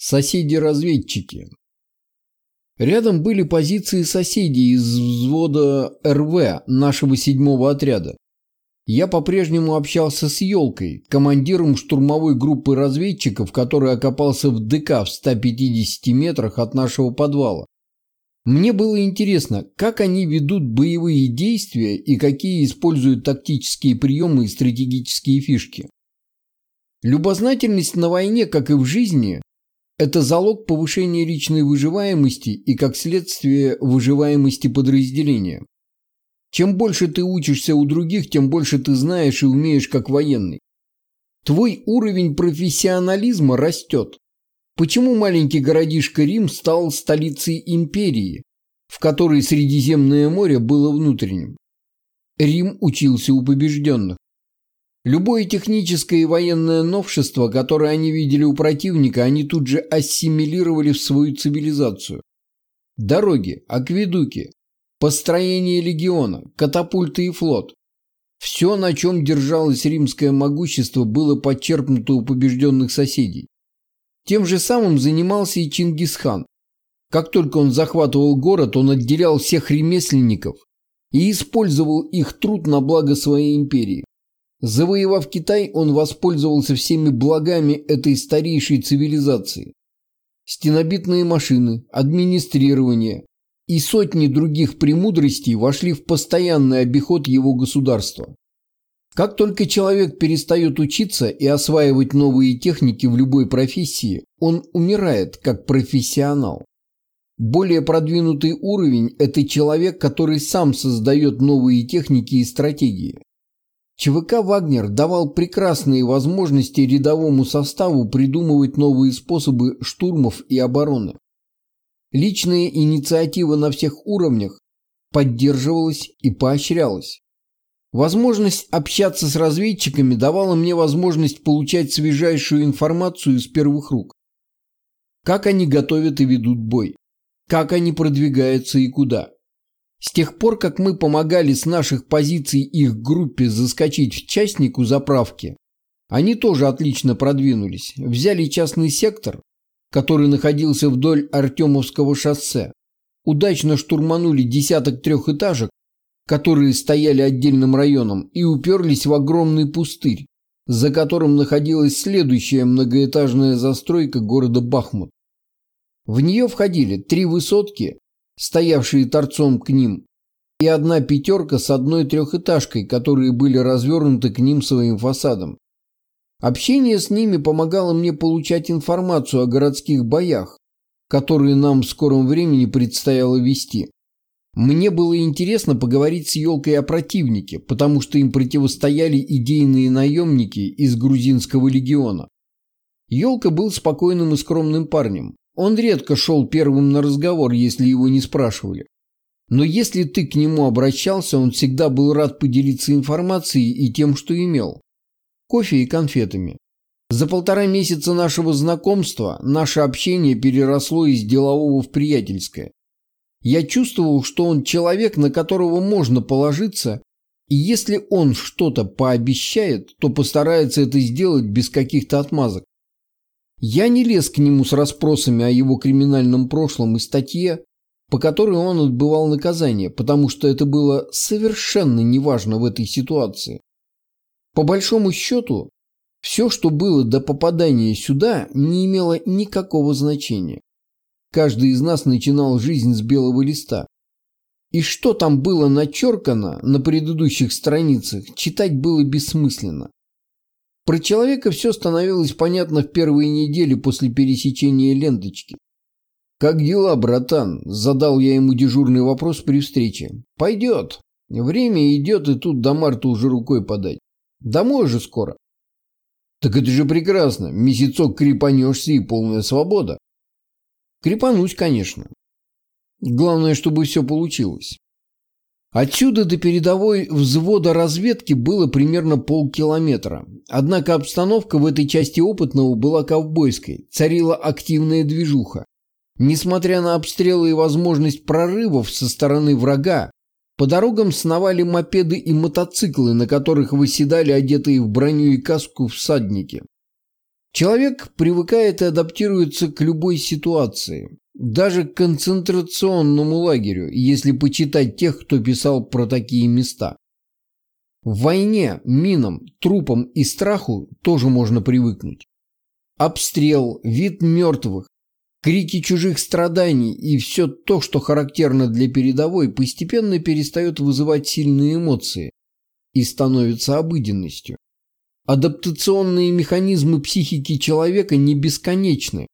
Соседи-разведчики. Рядом были позиции соседей из взвода РВ нашего седьмого отряда. Я по-прежнему общался с Елкой, командиром штурмовой группы разведчиков, который окопался в ДК в 150 метрах от нашего подвала. Мне было интересно, как они ведут боевые действия и какие используют тактические приемы и стратегические фишки. Любознательность на войне, как и в жизни, это залог повышения личной выживаемости и, как следствие, выживаемости подразделения. Чем больше ты учишься у других, тем больше ты знаешь и умеешь как военный. Твой уровень профессионализма растет. Почему маленький городишко Рим стал столицей империи, в которой Средиземное море было внутренним? Рим учился у побежденных. Любое техническое и военное новшество, которое они видели у противника, они тут же ассимилировали в свою цивилизацию. Дороги, акведуки, построение легиона, катапульты и флот. Все, на чем держалось римское могущество, было подчеркнуто у побежденных соседей. Тем же самым занимался и Чингисхан. Как только он захватывал город, он отделял всех ремесленников и использовал их труд на благо своей империи. Завоевав Китай, он воспользовался всеми благами этой старейшей цивилизации. Стенобитные машины, администрирование и сотни других премудростей вошли в постоянный обиход его государства. Как только человек перестает учиться и осваивать новые техники в любой профессии, он умирает как профессионал. Более продвинутый уровень – это человек, который сам создает новые техники и стратегии. ЧВК «Вагнер» давал прекрасные возможности рядовому составу придумывать новые способы штурмов и обороны. Личная инициатива на всех уровнях поддерживалась и поощрялась. Возможность общаться с разведчиками давала мне возможность получать свежайшую информацию из первых рук. Как они готовят и ведут бой. Как они продвигаются и куда. С тех пор, как мы помогали с наших позиций их группе заскочить в частнику заправки, они тоже отлично продвинулись. Взяли частный сектор, который находился вдоль Артемовского шоссе. Удачно штурманули десяток трехэтажек, которые стояли отдельным районом, и уперлись в огромный пустырь, за которым находилась следующая многоэтажная застройка города Бахмут. В нее входили три высотки стоявшие торцом к ним, и одна пятерка с одной трехэтажкой, которые были развернуты к ним своим фасадом. Общение с ними помогало мне получать информацию о городских боях, которые нам в скором времени предстояло вести. Мне было интересно поговорить с Елкой о противнике, потому что им противостояли идейные наемники из грузинского легиона. Елка был спокойным и скромным парнем. Он редко шел первым на разговор, если его не спрашивали. Но если ты к нему обращался, он всегда был рад поделиться информацией и тем, что имел. Кофе и конфетами. За полтора месяца нашего знакомства наше общение переросло из делового в приятельское. Я чувствовал, что он человек, на которого можно положиться, и если он что-то пообещает, то постарается это сделать без каких-то отмазок. Я не лез к нему с расспросами о его криминальном прошлом и статье, по которой он отбывал наказание, потому что это было совершенно неважно в этой ситуации. По большому счету, все, что было до попадания сюда, не имело никакого значения. Каждый из нас начинал жизнь с белого листа. И что там было начеркано на предыдущих страницах, читать было бессмысленно. Про человека все становилось понятно в первые недели после пересечения ленточки. «Как дела, братан?» – задал я ему дежурный вопрос при встрече. «Пойдет. Время идет, и тут до марта уже рукой подать. Домой же скоро». «Так это же прекрасно. Месяцок крепанешься и полная свобода». «Крепанусь, конечно. Главное, чтобы все получилось». Отсюда до передовой взвода разведки было примерно полкилометра. Однако обстановка в этой части опытного была ковбойской, царила активная движуха. Несмотря на обстрелы и возможность прорывов со стороны врага, по дорогам сновали мопеды и мотоциклы, на которых выседали одетые в броню и каску всадники. Человек привыкает и адаптируется к любой ситуации, даже к концентрационному лагерю, если почитать тех, кто писал про такие места. В войне, минам, трупам и страху тоже можно привыкнуть. Обстрел, вид мертвых, крики чужих страданий и все то, что характерно для передовой, постепенно перестает вызывать сильные эмоции и становится обыденностью. Адаптационные механизмы психики человека не бесконечны,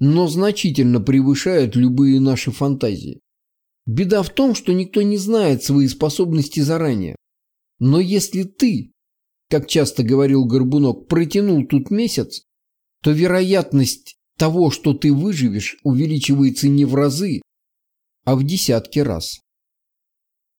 но значительно превышают любые наши фантазии. Беда в том, что никто не знает свои способности заранее. Но если ты, как часто говорил Горбунок, протянул тут месяц, то вероятность того, что ты выживешь, увеличивается не в разы, а в десятки раз.